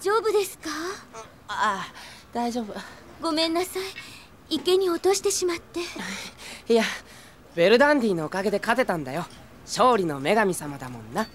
丈夫ですか？ああ大丈夫。ごめんなさい。池に落としてしまって。いやベルダンディのおかげで勝てたんだよ。勝利の女神様だもんな。